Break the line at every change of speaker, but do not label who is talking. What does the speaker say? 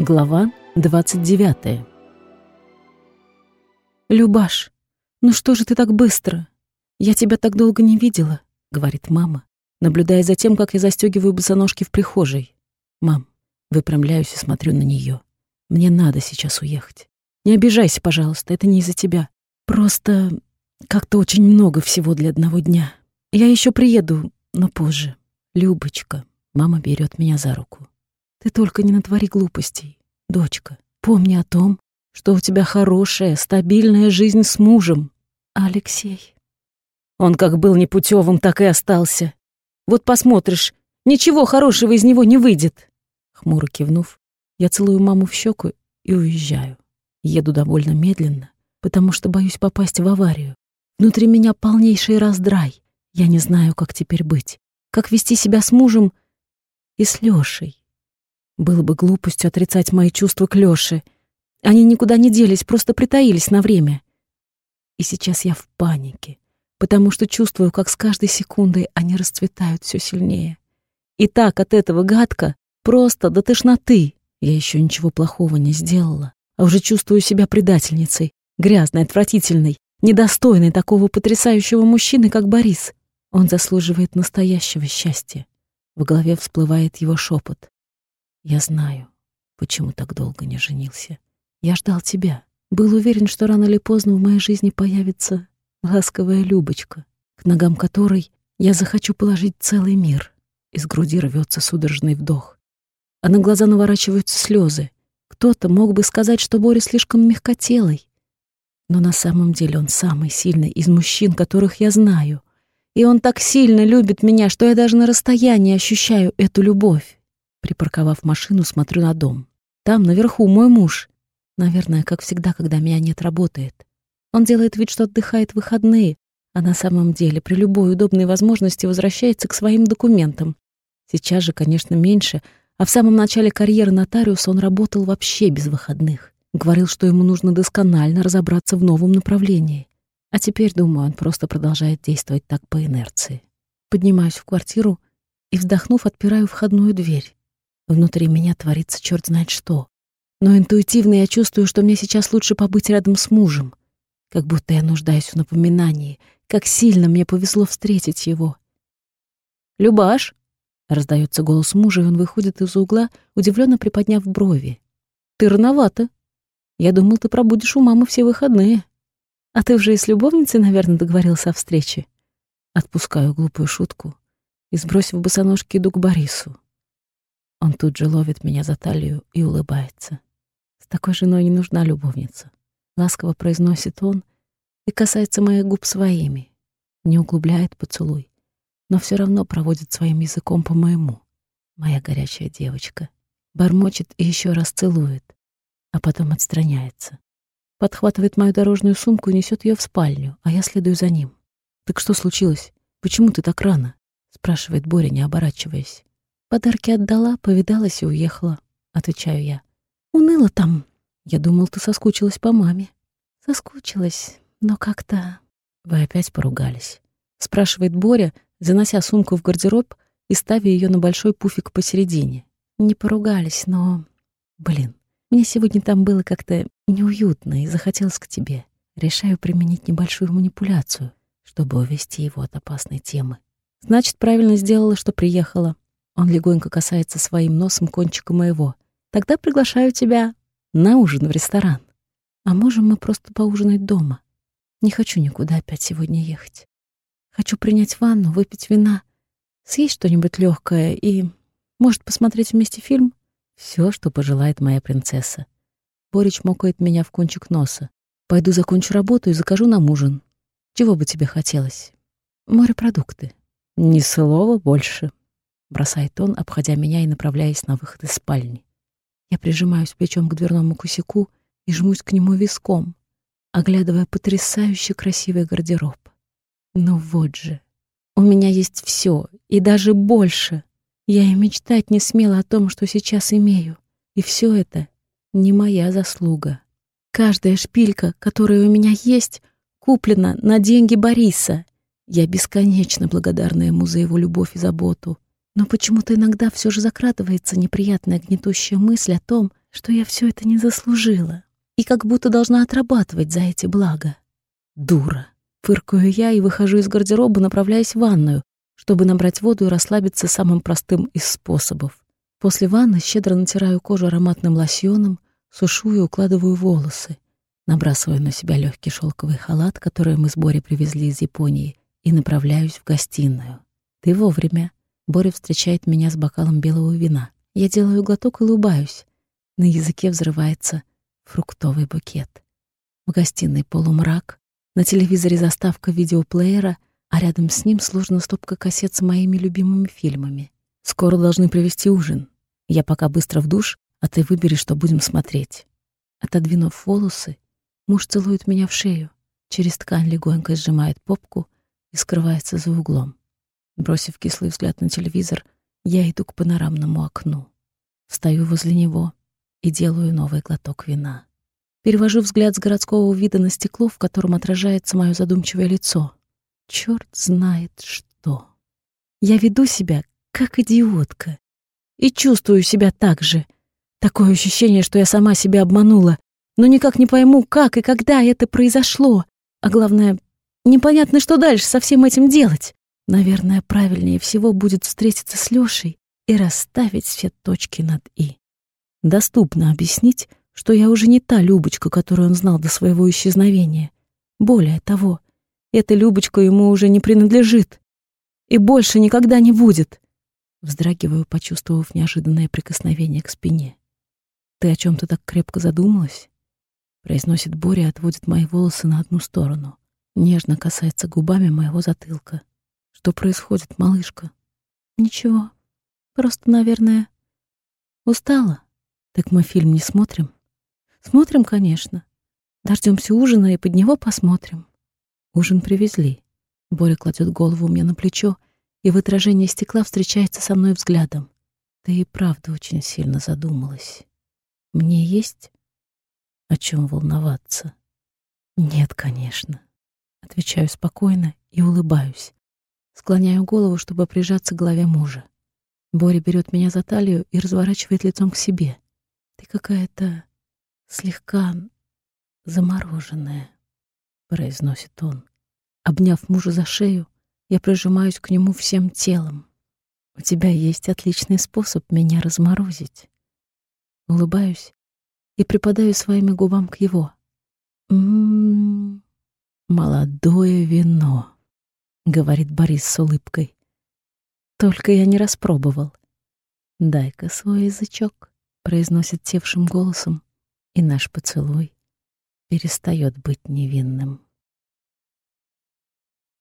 Глава 29
«Любаш, ну что же ты так быстро? Я тебя так долго не видела», — говорит мама, наблюдая за тем, как я застегиваю босоножки в прихожей. «Мам, выпрямляюсь и смотрю на нее. Мне надо сейчас уехать. Не обижайся, пожалуйста, это не из-за тебя. Просто как-то очень много всего для одного дня. Я еще приеду, но позже. Любочка, мама берет меня за руку. Ты только не натвори глупостей, дочка. Помни о том, что у тебя хорошая, стабильная жизнь с мужем. Алексей. Он как был непутевым, так и остался. Вот посмотришь, ничего хорошего из него не выйдет. Хмуро кивнув, я целую маму в щеку и уезжаю. Еду довольно медленно, потому что боюсь попасть в аварию. Внутри меня полнейший раздрай. Я не знаю, как теперь быть, как вести себя с мужем и с Лёшей. Было бы глупостью отрицать мои чувства к Лёше. Они никуда не делись, просто притаились на время. И сейчас я в панике, потому что чувствую, как с каждой секундой они расцветают все сильнее. И так от этого гадко, просто до тошноты. Я еще ничего плохого не сделала, а уже чувствую себя предательницей, грязной, отвратительной, недостойной такого потрясающего мужчины, как Борис. Он заслуживает настоящего счастья. В голове всплывает его шепот. Я знаю, почему так долго не женился. Я ждал тебя. Был уверен, что рано или поздно в моей жизни появится ласковая Любочка, к ногам которой я захочу положить целый мир. Из груди рвется судорожный вдох. А на глаза наворачиваются слезы. Кто-то мог бы сказать, что Боря слишком мягкотелый. Но на самом деле он самый сильный из мужчин, которых я знаю. И он так сильно любит меня, что я даже на расстоянии ощущаю эту любовь. Припарковав машину, смотрю на дом. Там, наверху, мой муж. Наверное, как всегда, когда меня нет, работает. Он делает вид, что отдыхает в выходные, а на самом деле при любой удобной возможности возвращается к своим документам. Сейчас же, конечно, меньше, а в самом начале карьеры нотариуса он работал вообще без выходных. Говорил, что ему нужно досконально разобраться в новом направлении. А теперь, думаю, он просто продолжает действовать так по инерции. Поднимаюсь в квартиру и, вздохнув, отпираю входную дверь. Внутри меня творится черт знает что. Но интуитивно я чувствую, что мне сейчас лучше побыть рядом с мужем. Как будто я нуждаюсь в напоминании, как сильно мне повезло встретить его. «Любаш!» — раздается голос мужа, и он выходит из угла, удивленно приподняв брови. «Ты рановато. Я думал, ты пробудешь у мамы все выходные. А ты уже и с любовницей, наверное, договорился о встрече?» Отпускаю глупую шутку и, сбросив босоножки, иду к Борису. Он тут же ловит меня за талию и улыбается. С такой женой не нужна любовница. Ласково произносит он и касается моих губ своими. Не углубляет поцелуй, но все равно проводит своим языком по моему. Моя горячая девочка. Бормочет и еще раз целует, а потом отстраняется. Подхватывает мою дорожную сумку и несет ее в спальню, а я следую за ним. «Так что случилось? Почему ты так рано?» — спрашивает Боря, не оборачиваясь. Подарки отдала, повидалась и уехала, отвечаю я. Уныло там. Я думал, ты соскучилась по маме. Соскучилась, но как-то... Вы опять поругались? Спрашивает Боря, занося сумку в гардероб и ставя ее на большой пуфик посередине. Не поругались, но... Блин, мне сегодня там было как-то неуютно и захотелось к тебе. Решаю применить небольшую манипуляцию, чтобы увести его от опасной темы. Значит, правильно сделала, что приехала. Он легонько касается своим носом кончика моего. Тогда приглашаю тебя на ужин в ресторан. А можем мы просто поужинать дома? Не хочу никуда опять сегодня ехать. Хочу принять ванну, выпить вина, съесть что-нибудь легкое и, может, посмотреть вместе фильм? Все, что пожелает моя принцесса. Борич мокает меня в кончик носа. Пойду закончу работу и закажу нам ужин. Чего бы тебе хотелось? Морепродукты. Ни слова больше бросает он, обходя меня и направляясь на выход из спальни. Я прижимаюсь плечом к дверному косяку и жмусь к нему виском, оглядывая потрясающе красивый гардероб. Ну вот же, у меня есть все и даже больше. Я и мечтать не смела о том, что сейчас имею. И все это не моя заслуга. Каждая шпилька, которая у меня есть, куплена на деньги Бориса. Я бесконечно благодарна ему за его любовь и заботу. Но почему-то иногда все же закрадывается неприятная гнетущая мысль о том, что я все это не заслужила и как будто должна отрабатывать за эти блага. Дура. Фыркаю я и выхожу из гардероба, направляясь в ванную, чтобы набрать воду и расслабиться самым простым из способов. После ванны щедро натираю кожу ароматным лосьоном, сушу и укладываю волосы. Набрасываю на себя легкий шелковый халат, который мы с Борей привезли из Японии, и направляюсь в гостиную. Ты вовремя. Боря встречает меня с бокалом белого вина. Я делаю глоток и улыбаюсь. На языке взрывается фруктовый букет. В гостиной полумрак, на телевизоре заставка видеоплеера, а рядом с ним сложена стопка кассет с моими любимыми фильмами. Скоро должны привезти ужин. Я пока быстро в душ, а ты выбери, что будем смотреть. Отодвинув волосы, муж целует меня в шею, через ткань легонько сжимает попку и скрывается за углом. Бросив кислый взгляд на телевизор, я иду к панорамному окну. Встаю возле него и делаю новый глоток вина. Перевожу взгляд с городского вида на стекло, в котором отражается мое задумчивое лицо. Черт знает что. Я веду себя как идиотка. И чувствую себя так же. Такое ощущение, что я сама себя обманула, но никак не пойму, как и когда это произошло. А главное, непонятно, что дальше со всем этим делать. Наверное, правильнее всего будет встретиться с Лёшей и расставить все точки над «и». Доступно объяснить, что я уже не та Любочка, которую он знал до своего исчезновения. Более того, эта Любочка ему уже не принадлежит и больше никогда не будет. Вздрагиваю, почувствовав неожиданное прикосновение к спине. «Ты о чем то так крепко задумалась?» Произносит Боря и отводит мои волосы на одну сторону. Нежно касается губами моего затылка. «Что происходит, малышка?» «Ничего. Просто, наверное, устала. Так мы фильм не смотрим?» «Смотрим, конечно. Дождемся ужина и под него посмотрим». Ужин привезли. Боря кладет голову мне на плечо и в отражении стекла встречается со мной взглядом. Ты и правда очень сильно задумалась. Мне есть о чем волноваться? Нет, конечно. Отвечаю спокойно и улыбаюсь. Склоняю голову, чтобы прижаться к голове мужа. Боря берет меня за талию и разворачивает лицом к себе. Ты какая-то слегка замороженная, произносит он. Обняв мужа за шею, я прижимаюсь к нему всем телом. У тебя есть отличный способ меня разморозить. Улыбаюсь и припадаю своими губам к его. «М-м-м, молодое вино», — говорит Борис с улыбкой. «Только я не распробовал». «Дай-ка свой язычок», — произносит тевшим голосом, и наш поцелуй перестает быть невинным.